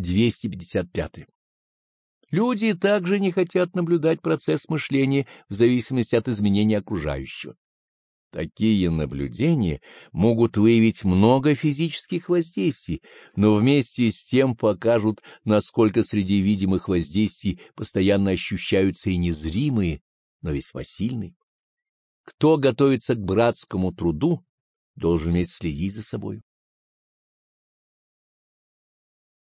255. Люди также не хотят наблюдать процесс мышления в зависимости от изменения окружающего. Такие наблюдения могут выявить много физических воздействий, но вместе с тем покажут, насколько среди видимых воздействий постоянно ощущаются и незримые, но весьма сильные. Кто готовится к братскому труду, должен уметь следить за собой.